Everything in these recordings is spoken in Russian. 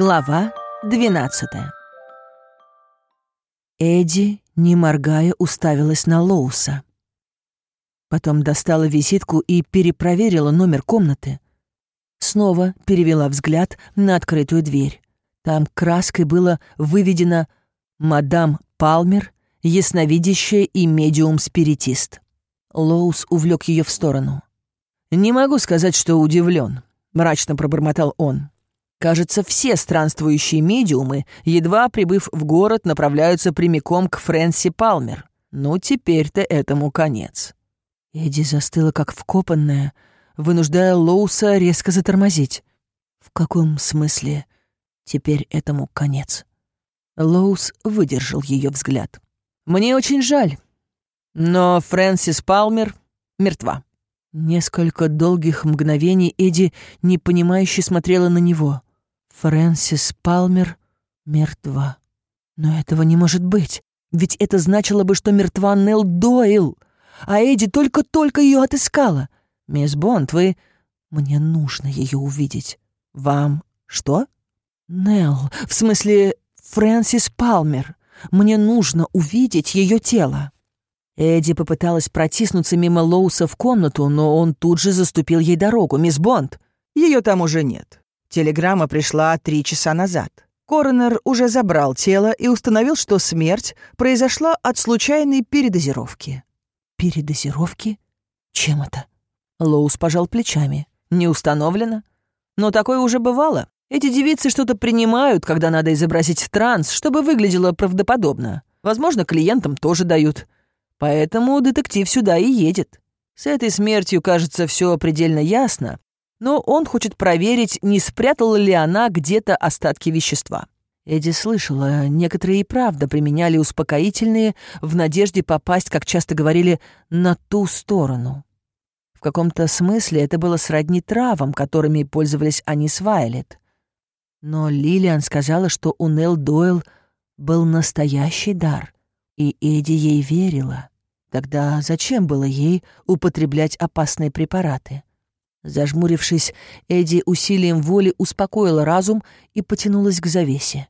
Глава 12 Эдди, не моргая, уставилась на Лоуса. Потом достала визитку и перепроверила номер комнаты. Снова перевела взгляд на открытую дверь. Там краской было выведено «Мадам Палмер, ясновидящая и медиум-спиритист». Лоус увлек ее в сторону. «Не могу сказать, что удивлен», — мрачно пробормотал он. Кажется, все странствующие медиумы, едва прибыв в город, направляются прямиком к Фрэнси Палмер. Ну, теперь-то этому конец. Эдди застыла как вкопанная, вынуждая Лоуса резко затормозить. В каком смысле теперь этому конец? Лоус выдержал ее взгляд. «Мне очень жаль, но Фрэнсис Палмер мертва». Несколько долгих мгновений Эдди непонимающе смотрела на него. Фрэнсис Палмер мертва. Но этого не может быть, ведь это значило бы, что мертва Нелл Дойл, а Эдди только-только ее отыскала. Мисс Бонд, вы... Мне нужно ее увидеть. Вам что? Нелл, в смысле Фрэнсис Палмер. Мне нужно увидеть ее тело. Эдди попыталась протиснуться мимо Лоуса в комнату, но он тут же заступил ей дорогу. «Мисс Бонд, ее там уже нет. Телеграмма пришла три часа назад. Коронер уже забрал тело и установил, что смерть произошла от случайной передозировки. Передозировки? Чем это? Лоус пожал плечами. Не установлено. Но такое уже бывало. Эти девицы что-то принимают, когда надо изобразить транс, чтобы выглядело правдоподобно. Возможно, клиентам тоже дают. Поэтому детектив сюда и едет. С этой смертью, кажется, все предельно ясно, но он хочет проверить, не спрятала ли она где-то остатки вещества. Эдди слышала, некоторые и правда применяли успокоительные в надежде попасть, как часто говорили, на ту сторону. В каком-то смысле это было сродни травам, которыми пользовались они с Вайлет. Но Лилиан сказала, что у Нелл Дойл был настоящий дар, и Эдди ей верила. Тогда зачем было ей употреблять опасные препараты? Зажмурившись, Эдди усилием воли успокоила разум и потянулась к завесе.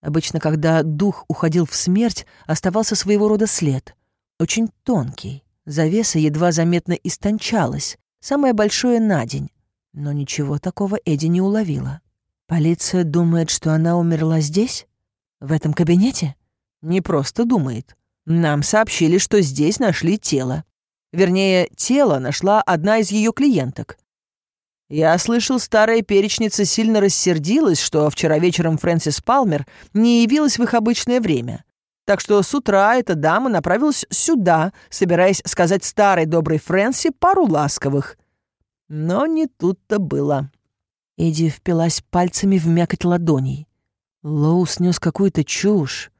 Обычно, когда дух уходил в смерть, оставался своего рода след. Очень тонкий. Завеса едва заметно истончалась, самое большое на день. Но ничего такого Эдди не уловила. Полиция думает, что она умерла здесь? В этом кабинете? Не просто думает. Нам сообщили, что здесь нашли тело. Вернее, тело нашла одна из ее клиенток. Я слышал, старая перечница сильно рассердилась, что вчера вечером Фрэнсис Палмер не явилась в их обычное время. Так что с утра эта дама направилась сюда, собираясь сказать старой доброй Фрэнси пару ласковых. Но не тут-то было. Эдди впилась пальцами в мякоть ладоней. Лоу снес какую-то чушь.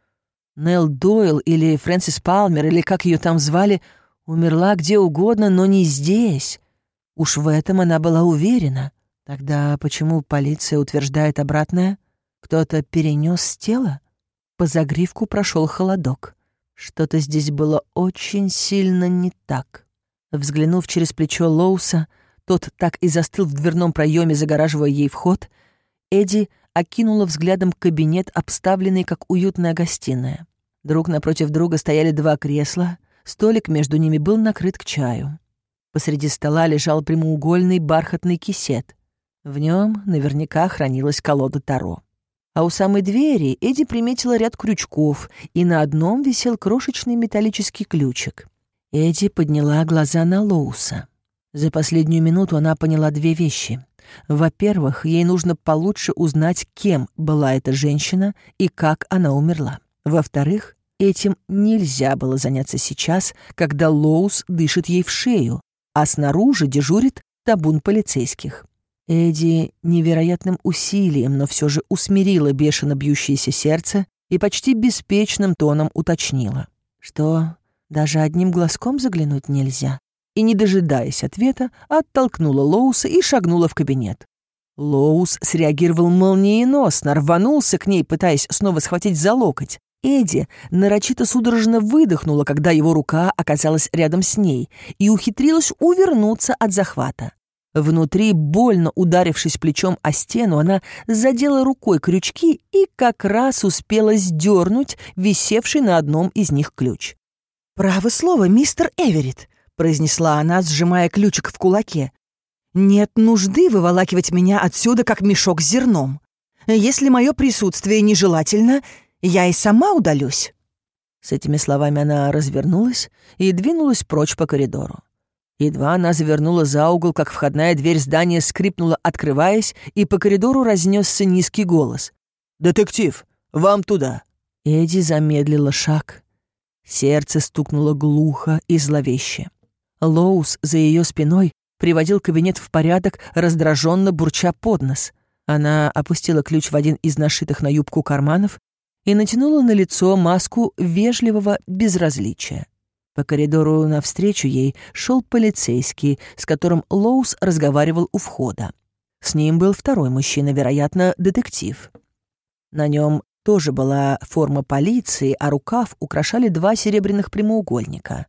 Нелл Дойл или Фрэнсис Палмер, или как ее там звали, умерла где угодно, но не здесь. Уж в этом она была уверена. Тогда почему полиция утверждает обратное? Кто-то перенес тело? По загривку прошел холодок. Что-то здесь было очень сильно не так. Взглянув через плечо Лоуса, тот так и застыл в дверном проеме, загораживая ей вход, Эдди окинула взглядом кабинет, обставленный как уютная гостиная. Друг напротив друга стояли два кресла, столик между ними был накрыт к чаю. Посреди стола лежал прямоугольный бархатный кисет. В нем наверняка хранилась колода Таро. А у самой двери Эдди приметила ряд крючков, и на одном висел крошечный металлический ключик. Эдди подняла глаза на Лоуса. За последнюю минуту она поняла две вещи. Во-первых, ей нужно получше узнать, кем была эта женщина и как она умерла. Во-вторых, этим нельзя было заняться сейчас, когда Лоус дышит ей в шею, а снаружи дежурит табун полицейских. Эдди невероятным усилием, но все же усмирила бешено бьющееся сердце и почти беспечным тоном уточнила, что даже одним глазком заглянуть нельзя. И, не дожидаясь ответа, оттолкнула Лоуса и шагнула в кабинет. Лоус среагировал молниеносно, рванулся к ней, пытаясь снова схватить за локоть. Эдди нарочито судорожно выдохнула, когда его рука оказалась рядом с ней, и ухитрилась увернуться от захвата. Внутри, больно ударившись плечом о стену, она задела рукой крючки и как раз успела сдернуть висевший на одном из них ключ. «Право слово, мистер Эверетт», — произнесла она, сжимая ключик в кулаке. «Нет нужды выволакивать меня отсюда, как мешок с зерном. Если мое присутствие нежелательно, я и сама удалюсь». С этими словами она развернулась и двинулась прочь по коридору. Едва она завернула за угол, как входная дверь здания скрипнула, открываясь, и по коридору разнесся низкий голос. «Детектив, вам туда!» Эдди замедлила шаг. Сердце стукнуло глухо и зловеще. Лоус за ее спиной приводил кабинет в порядок, раздраженно бурча под нос. Она опустила ключ в один из нашитых на юбку карманов и натянула на лицо маску вежливого безразличия. По коридору навстречу ей шел полицейский, с которым Лоус разговаривал у входа. С ним был второй мужчина, вероятно, детектив. На нем тоже была форма полиции, а рукав украшали два серебряных прямоугольника.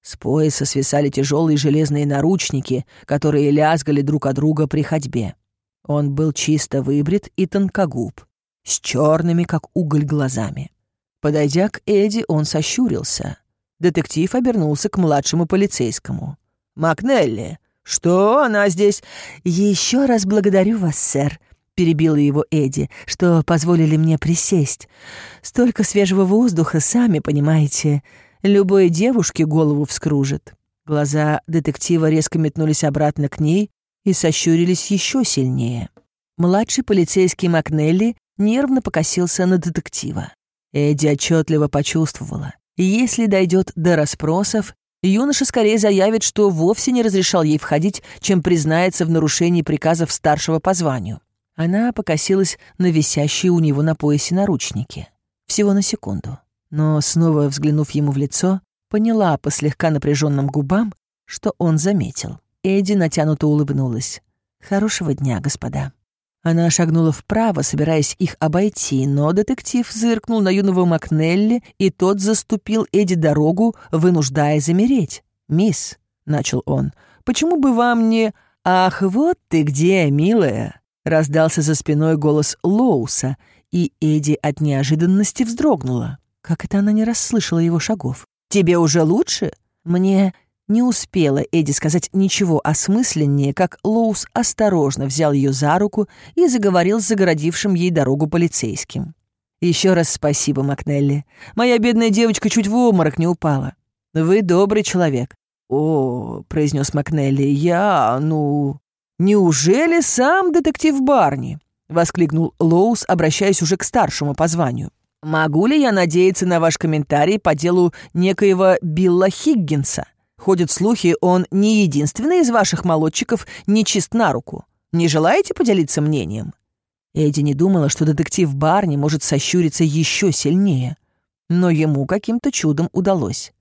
С пояса свисали тяжелые железные наручники, которые лязгали друг от друга при ходьбе. Он был чисто выбрит и тонкогуб, с черными, как уголь, глазами. Подойдя к Эдди, он сощурился — Детектив обернулся к младшему полицейскому. «Макнелли, что она здесь?» «Еще раз благодарю вас, сэр», — перебила его Эдди, «что позволили мне присесть. Столько свежего воздуха, сами понимаете. Любой девушке голову вскружит». Глаза детектива резко метнулись обратно к ней и сощурились еще сильнее. Младший полицейский Макнелли нервно покосился на детектива. Эдди отчетливо почувствовала. Если дойдет до расспросов, юноша скорее заявит, что вовсе не разрешал ей входить, чем признается в нарушении приказов старшего по званию. Она покосилась на висящие у него на поясе наручники. Всего на секунду. Но, снова взглянув ему в лицо, поняла по слегка напряженным губам, что он заметил. Эдди натянуто улыбнулась. «Хорошего дня, господа». Она шагнула вправо, собираясь их обойти, но детектив зыркнул на юного Макнелли, и тот заступил Эдди дорогу, вынуждая замереть. «Мисс», — начал он, — «почему бы вам не...» «Ах, вот ты где, милая!» — раздался за спиной голос Лоуса, и Эдди от неожиданности вздрогнула. Как это она не расслышала его шагов? «Тебе уже лучше?» «Мне не успела Эдди сказать ничего осмысленнее, как Лоус осторожно взял ее за руку и заговорил с загородившим ей дорогу полицейским. Еще раз спасибо, Макнелли. Моя бедная девочка чуть в обморок не упала. Вы добрый человек». «О», — произнес Макнелли, — «я, ну...» «Неужели сам детектив Барни?» — воскликнул Лоус, обращаясь уже к старшему по званию. «Могу ли я надеяться на ваш комментарий по делу некоего Билла Хиггинса?» Ходят слухи, он не единственный из ваших молодчиков не чист на руку. Не желаете поделиться мнением?» Эдди не думала, что детектив Барни может сощуриться еще сильнее. Но ему каким-то чудом удалось.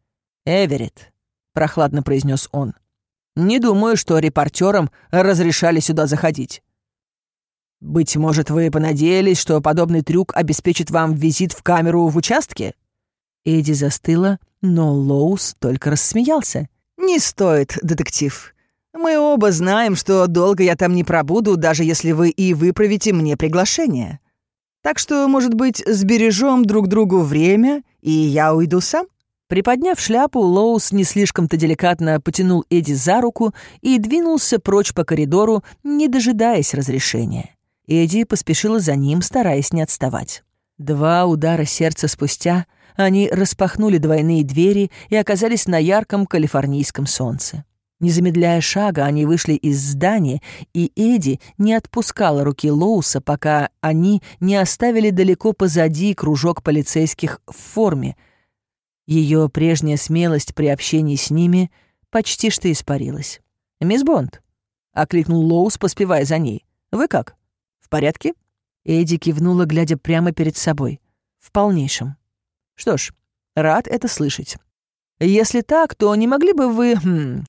«Эверетт», — прохладно произнес он, — «не думаю, что репортерам разрешали сюда заходить. Быть может, вы понадеялись, что подобный трюк обеспечит вам визит в камеру в участке?» Эдди застыла, но Лоус только рассмеялся. «Не стоит, детектив. Мы оба знаем, что долго я там не пробуду, даже если вы и выправите мне приглашение. Так что, может быть, сбережем друг другу время, и я уйду сам?» Приподняв шляпу, Лоус не слишком-то деликатно потянул Эдди за руку и двинулся прочь по коридору, не дожидаясь разрешения. Эдди поспешила за ним, стараясь не отставать. Два удара сердца спустя они распахнули двойные двери и оказались на ярком калифорнийском солнце. Не замедляя шага, они вышли из здания, и Эдди не отпускала руки Лоуса, пока они не оставили далеко позади кружок полицейских в форме. Ее прежняя смелость при общении с ними почти что испарилась. «Мисс Бонд», — окликнул Лоус, поспевая за ней. «Вы как? В порядке?» Эдди кивнула, глядя прямо перед собой. «В полнейшем». Что ж, рад это слышать. Если так, то не могли бы вы... Хм,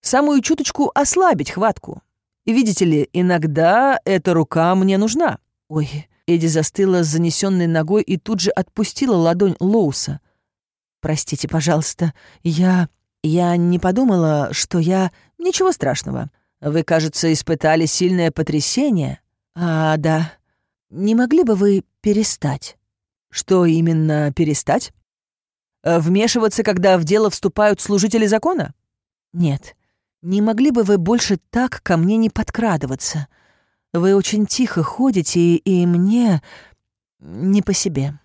самую чуточку ослабить хватку? Видите ли, иногда эта рука мне нужна. Ой, Эдди застыла с занесенной ногой и тут же отпустила ладонь Лоуса. «Простите, пожалуйста, я... я не подумала, что я... Ничего страшного. Вы, кажется, испытали сильное потрясение. А, да. Не могли бы вы перестать? Что именно перестать? Э, вмешиваться, когда в дело вступают служители закона? Нет. Не могли бы вы больше так ко мне не подкрадываться? Вы очень тихо ходите, и мне не по себе.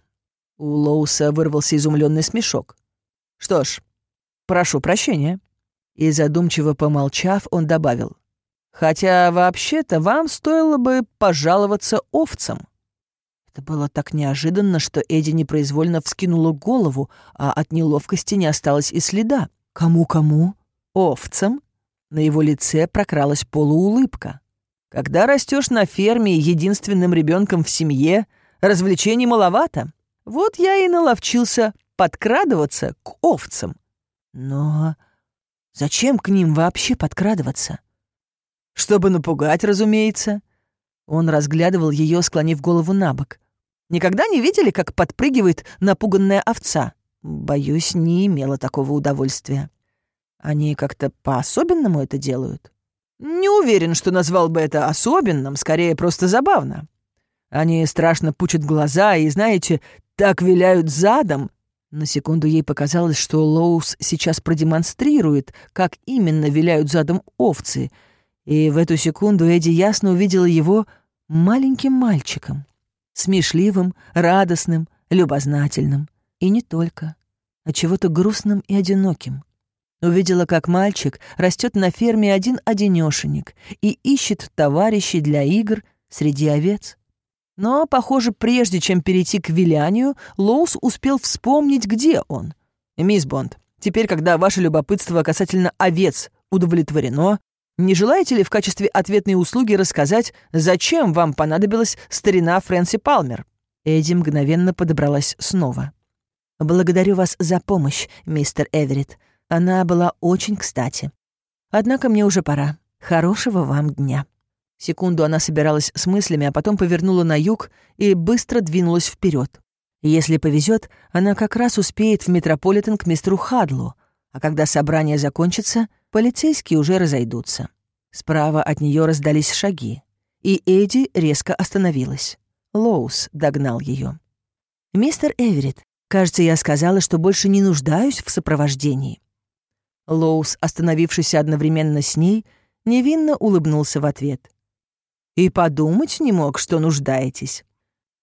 У Лоуса вырвался изумленный смешок. Что ж, прошу прощения. И задумчиво помолчав, он добавил. Хотя вообще-то вам стоило бы пожаловаться овцам. Это было так неожиданно, что Эдди непроизвольно вскинула голову, а от неловкости не осталось и следа. Кому-кому? Овцам? На его лице прокралась полуулыбка. Когда растешь на ферме единственным ребенком в семье, развлечений маловато. Вот я и наловчился подкрадываться к овцам. Но зачем к ним вообще подкрадываться? Чтобы напугать, разумеется. Он разглядывал ее, склонив голову на бок. Никогда не видели, как подпрыгивает напуганная овца? Боюсь, не имела такого удовольствия. Они как-то по-особенному это делают. Не уверен, что назвал бы это особенным, скорее просто забавно. Они страшно пучат глаза и, знаете, так виляют задом. На секунду ей показалось, что Лоус сейчас продемонстрирует, как именно виляют задом овцы, и в эту секунду Эдди ясно увидела его маленьким мальчиком смешливым, радостным, любознательным. И не только, а чего-то грустным и одиноким. Увидела, как мальчик растет на ферме один-одинешенек и ищет товарищей для игр среди овец. Но, похоже, прежде чем перейти к вилянию, Лоус успел вспомнить, где он. «Мисс Бонд, теперь, когда ваше любопытство касательно овец удовлетворено, не желаете ли в качестве ответной услуги рассказать, зачем вам понадобилась старина Фрэнси Палмер?» Эдди мгновенно подобралась снова. «Благодарю вас за помощь, мистер Эверетт. Она была очень кстати. Однако мне уже пора. Хорошего вам дня». Секунду она собиралась с мыслями, а потом повернула на юг и быстро двинулась вперед. Если повезет, она как раз успеет в Метрополитен к мистеру Хадлу, а когда собрание закончится, полицейские уже разойдутся. Справа от нее раздались шаги, и Эдди резко остановилась. Лоус догнал ее. «Мистер Эверетт, кажется, я сказала, что больше не нуждаюсь в сопровождении». Лоус, остановившийся одновременно с ней, невинно улыбнулся в ответ. «И подумать не мог, что нуждаетесь.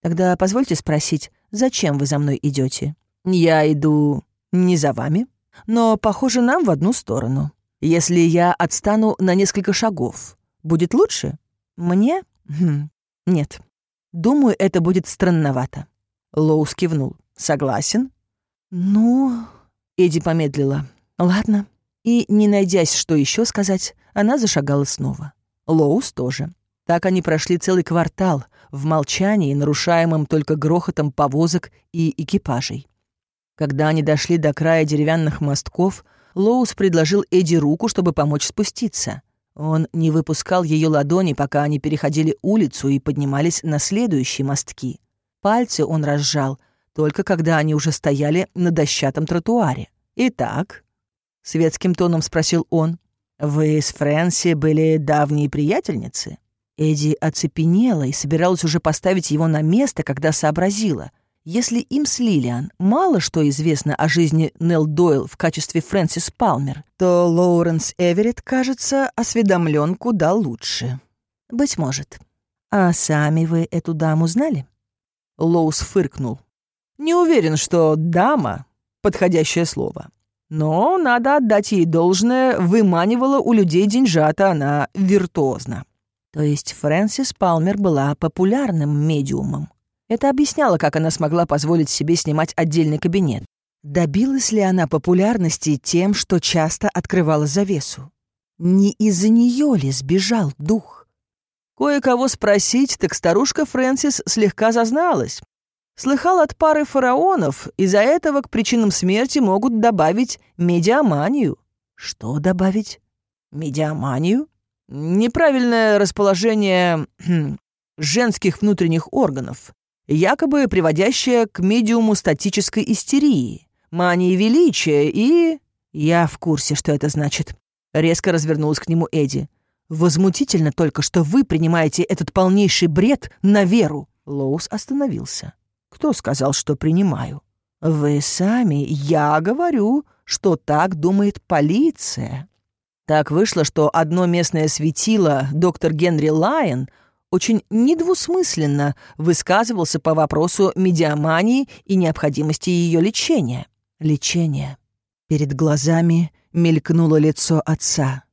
Тогда позвольте спросить, зачем вы за мной идете? Я иду не за вами, но, похоже, нам в одну сторону. Если я отстану на несколько шагов, будет лучше? Мне? Хм. Нет. Думаю, это будет странновато. Лоус кивнул. Согласен? Ну... Эдди помедлила. Ладно. И, не найдясь, что еще сказать, она зашагала снова. Лоус тоже. Так они прошли целый квартал в молчании, нарушаемом только грохотом повозок и экипажей. Когда они дошли до края деревянных мостков, Лоус предложил Эдди руку, чтобы помочь спуститься. Он не выпускал ее ладони, пока они переходили улицу и поднимались на следующие мостки. Пальцы он разжал, только когда они уже стояли на дощатом тротуаре. «Итак», — светским тоном спросил он, — «вы с Фрэнси были давние приятельницы?» Эдди оцепенела и собиралась уже поставить его на место, когда сообразила — если им с Лилиан мало что известно о жизни Нелл Дойл в качестве Фрэнсис Палмер, то Лоуренс Эверетт, кажется, осведомлен куда лучше. Быть может. А сами вы эту даму знали? Лоус фыркнул. Не уверен, что «дама» — подходящее слово. Но надо отдать ей должное, выманивала у людей деньжата она виртуозно. То есть Фрэнсис Палмер была популярным медиумом. Это объясняло, как она смогла позволить себе снимать отдельный кабинет. Добилась ли она популярности тем, что часто открывала завесу? Не из-за нее ли сбежал дух? Кое-кого спросить, так старушка Фрэнсис слегка зазналась. Слыхал от пары фараонов, из-за этого к причинам смерти могут добавить медиаманию. Что добавить? Медиаманию? Неправильное расположение женских внутренних органов, якобы приводящая к медиуму статической истерии, мании величия и... Я в курсе, что это значит. Резко развернулась к нему Эдди. Возмутительно только, что вы принимаете этот полнейший бред на веру. Лоус остановился. Кто сказал, что принимаю? Вы сами, я говорю, что так думает полиция. Так вышло, что одно местное светило, доктор Генри Лайон, очень недвусмысленно высказывался по вопросу медиамании и необходимости ее лечения. Лечение. Перед глазами мелькнуло лицо отца.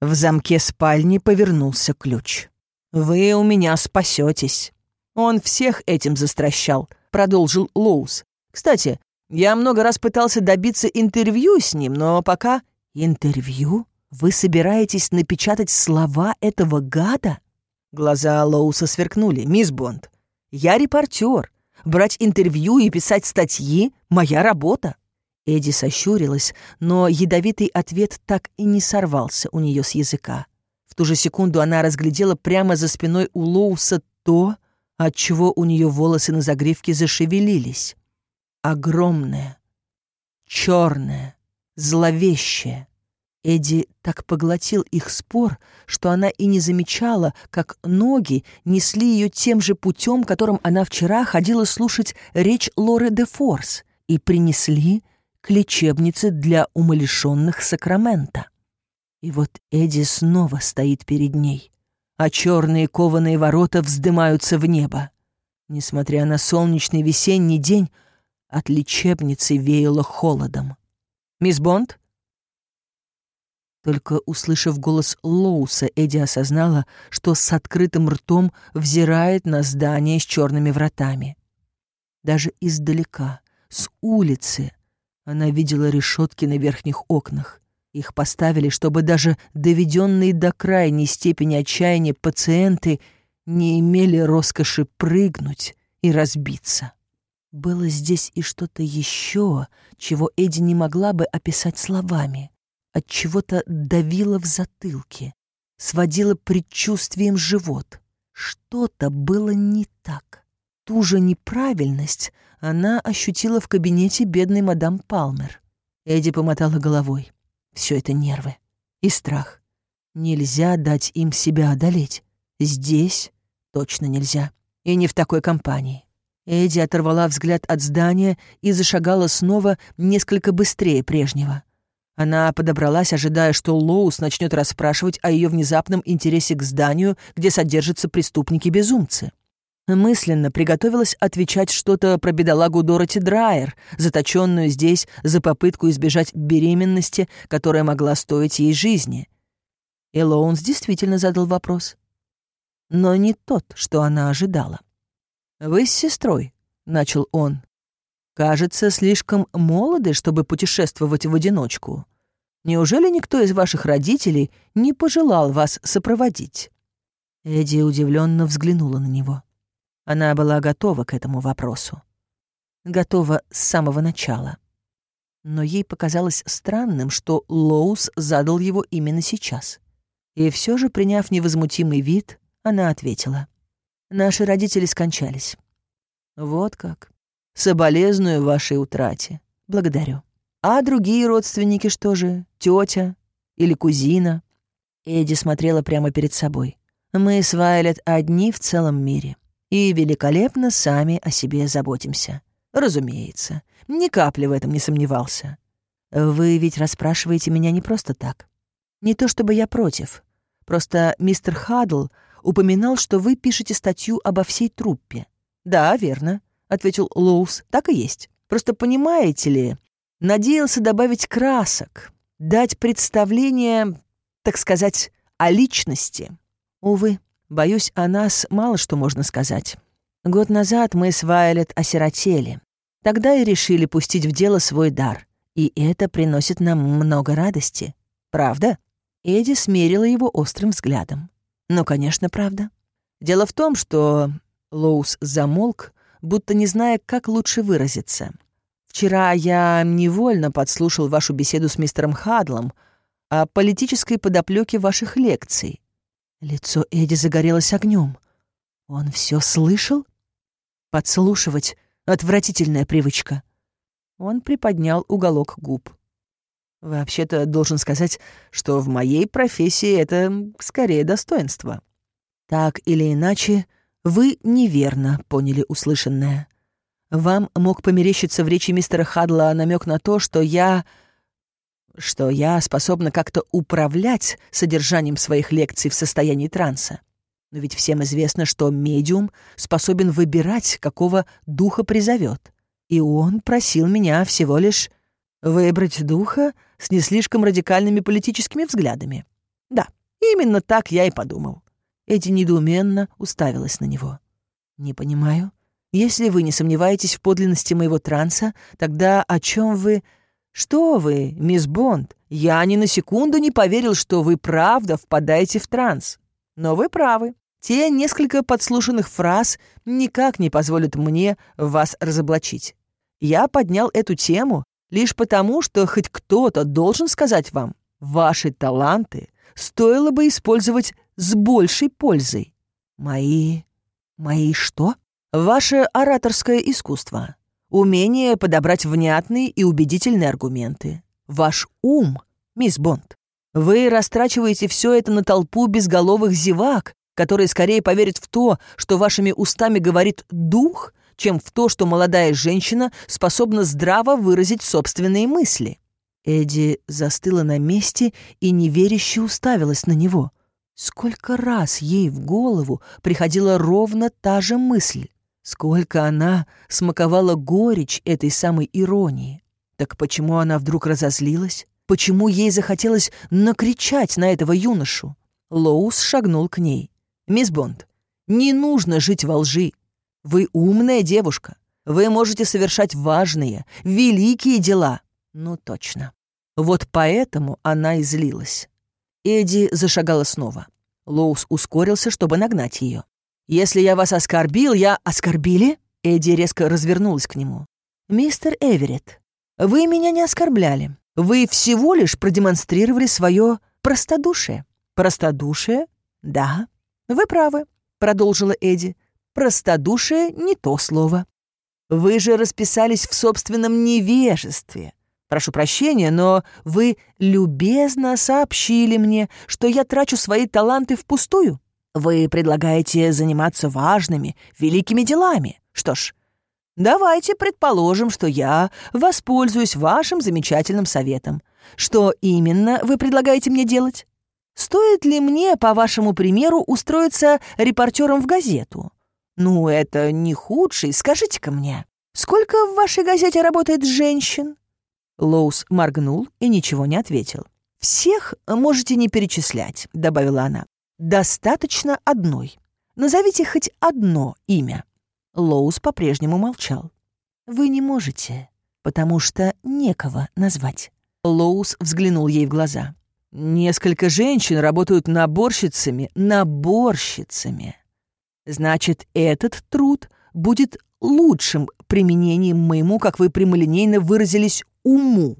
В замке спальни повернулся ключ. «Вы у меня спасетесь. Он всех этим застращал», — продолжил Лоус. «Кстати, я много раз пытался добиться интервью с ним, но пока...» «Интервью? Вы собираетесь напечатать слова этого гада?» Глаза Лоуса сверкнули. «Мисс Бонд, я репортер. Брать интервью и писать статьи — моя работа». Эдди сощурилась, но ядовитый ответ так и не сорвался у нее с языка. В ту же секунду она разглядела прямо за спиной у Лоуса то, от чего у нее волосы на загривке зашевелились. Огромное, черное, зловещее, Эдди так поглотил их спор, что она и не замечала, как ноги несли ее тем же путем, которым она вчера ходила слушать речь Лоры де Форс, и принесли к лечебнице для умалишенных Сакрамента. И вот Эдди снова стоит перед ней, а черные кованые ворота вздымаются в небо. Несмотря на солнечный весенний день, от лечебницы веяло холодом. «Мисс Бонд?» Только услышав голос Лоуса, Эдди осознала, что с открытым ртом взирает на здание с черными вратами. Даже издалека, с улицы, она видела решетки на верхних окнах. Их поставили, чтобы даже доведенные до крайней степени отчаяния пациенты не имели роскоши прыгнуть и разбиться. Было здесь и что-то еще, чего Эдди не могла бы описать словами от чего-то давило в затылке, сводило предчувствием живот. Что-то было не так. Ту же неправильность она ощутила в кабинете бедной мадам Палмер. Эдди помотала головой. Все это нервы и страх. Нельзя дать им себя одолеть. Здесь точно нельзя. И не в такой компании. Эдди оторвала взгляд от здания и зашагала снова несколько быстрее прежнего. Она подобралась, ожидая, что Лоус начнет расспрашивать о ее внезапном интересе к зданию, где содержатся преступники-безумцы. Мысленно приготовилась отвечать что-то про бедолагу Дороти Драйер, заточенную здесь за попытку избежать беременности, которая могла стоить ей жизни. И Лоунс действительно задал вопрос. Но не тот, что она ожидала. «Вы с сестрой», — начал он, Кажется, слишком молоды, чтобы путешествовать в одиночку. Неужели никто из ваших родителей не пожелал вас сопроводить?» Эдди удивленно взглянула на него. Она была готова к этому вопросу. Готова с самого начала. Но ей показалось странным, что Лоус задал его именно сейчас. И все же, приняв невозмутимый вид, она ответила. «Наши родители скончались». «Вот как. Соболезную вашей утрате. Благодарю. А другие родственники что же? Тетя или кузина? Эдди смотрела прямо перед собой. Мы с Вайлет одни в целом мире. И великолепно сами о себе заботимся. Разумеется. Ни капли в этом не сомневался. Вы ведь расспрашиваете меня не просто так. Не то чтобы я против. Просто мистер Хадл упоминал, что вы пишете статью обо всей труппе. Да, верно. — ответил Лоус. «Так и есть. Просто понимаете ли, надеялся добавить красок, дать представление, так сказать, о личности. Увы, боюсь, о нас мало что можно сказать. Год назад мы с Вайлет осиротели. Тогда и решили пустить в дело свой дар. И это приносит нам много радости. Правда?» Эдди смерила его острым взглядом. «Ну, конечно, правда. Дело в том, что...» Лоус замолк, будто не зная, как лучше выразиться. «Вчера я невольно подслушал вашу беседу с мистером Хадлом о политической подоплёке ваших лекций». Лицо Эдди загорелось огнем. «Он все слышал?» «Подслушивать — отвратительная привычка». Он приподнял уголок губ. Вообще-то должен сказать, что в моей профессии это скорее достоинство. Так или иначе, вы неверно поняли услышанное. Вам мог померещиться в речи мистера Хадла намек на то, что я... что я способна как-то управлять содержанием своих лекций в состоянии транса. Но ведь всем известно, что медиум способен выбирать, какого духа призовет. И он просил меня всего лишь выбрать духа с не слишком радикальными политическими взглядами. Да, именно так я и подумал. Эдди недоуменно уставилась на него. «Не понимаю. Если вы не сомневаетесь в подлинности моего транса, тогда о чем вы...» «Что вы, мисс Бонд? Я ни на секунду не поверил, что вы правда впадаете в транс. Но вы правы. Те несколько подслушанных фраз никак не позволят мне вас разоблачить. Я поднял эту тему лишь потому, что хоть кто-то должен сказать вам, ваши таланты стоило бы использовать с большей пользой. Мои... мои что? Ваше ораторское искусство. Умение подобрать внятные и убедительные аргументы. Ваш ум, мисс Бонд. Вы растрачиваете все это на толпу безголовых зевак, которые скорее поверят в то, что вашими устами говорит дух, чем в то, что молодая женщина способна здраво выразить собственные мысли. Эдди застыла на месте и неверяще уставилась на него. Сколько раз ей в голову приходила ровно та же мысль. Сколько она смаковала горечь этой самой иронии. Так почему она вдруг разозлилась? Почему ей захотелось накричать на этого юношу? Лоус шагнул к ней. «Мисс Бонд, не нужно жить во лжи. Вы умная девушка. Вы можете совершать важные, великие дела. Ну, точно. Вот поэтому она и злилась. Эдди зашагала снова. Лоус ускорился, чтобы нагнать ее. «Если я вас оскорбил, я...» «Оскорбили?» Эдди резко развернулась к нему. «Мистер Эверетт, вы меня не оскорбляли. Вы всего лишь продемонстрировали свое простодушие». «Простодушие? Да. Вы правы», — продолжила Эдди. «Простодушие — не то слово. Вы же расписались в собственном невежестве. Прошу прощения, но вы любезно сообщили мне, что я трачу свои таланты впустую. Вы предлагаете заниматься важными, великими делами. Что ж, давайте предположим, что я воспользуюсь вашим замечательным советом. Что именно вы предлагаете мне делать? Стоит ли мне, по вашему примеру, устроиться репортером в газету? Ну, это не худший, скажите-ка мне. Сколько в вашей газете работает женщин? Лоус моргнул и ничего не ответил. «Всех можете не перечислять», — добавила она. «Достаточно одной. Назовите хоть одно имя». Лоус по-прежнему молчал. «Вы не можете, потому что некого назвать». Лоус взглянул ей в глаза. «Несколько женщин работают наборщицами, наборщицами. Значит, этот труд будет лучшим применением моему, как вы прямолинейно выразились, уму.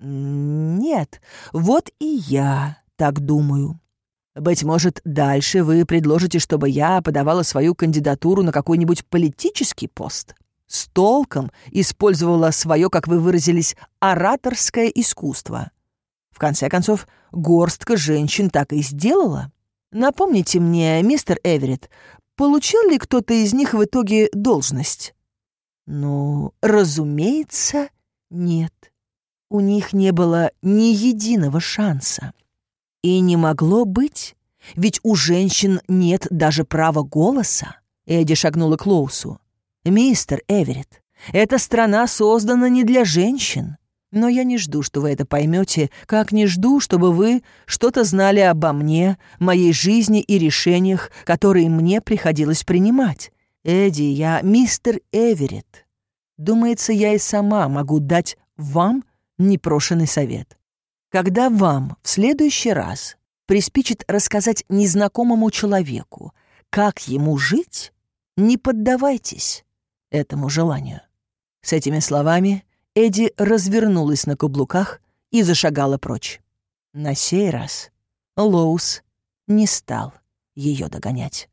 Нет, вот и я так думаю. Быть может, дальше вы предложите, чтобы я подавала свою кандидатуру на какой-нибудь политический пост. С толком использовала свое, как вы выразились, ораторское искусство. В конце концов, горстка женщин так и сделала. Напомните мне, мистер Эверетт, получил ли кто-то из них в итоге должность? Ну, разумеется, нет. У них не было ни единого шанса. И не могло быть, ведь у женщин нет даже права голоса. Эдди шагнула к Лоусу. «Мистер Эверетт, эта страна создана не для женщин. Но я не жду, что вы это поймете, как не жду, чтобы вы что-то знали обо мне, моей жизни и решениях, которые мне приходилось принимать. Эдди, я мистер Эверетт. Думается, я и сама могу дать вам непрошенный совет. Когда вам в следующий раз приспичит рассказать незнакомому человеку, как ему жить, не поддавайтесь этому желанию. С этими словами Эдди развернулась на каблуках и зашагала прочь. На сей раз Лоус не стал ее догонять.